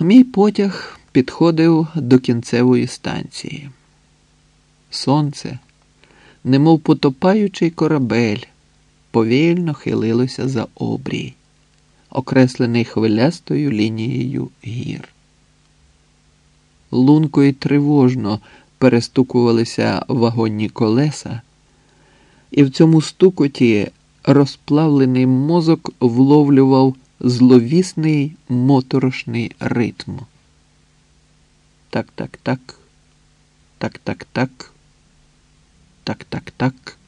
Мій потяг підходив до кінцевої станції. Сонце, немов потопаючий корабель, повільно хилилося за обрій, окреслений хвилястою лінією гір. Лунко й тривожно перестукувалися вагонні колеса, і в цьому стукоті розплавлений мозок вловлював зловісний моторошний ритм. Так, так, так, так, так, так, так, так, так.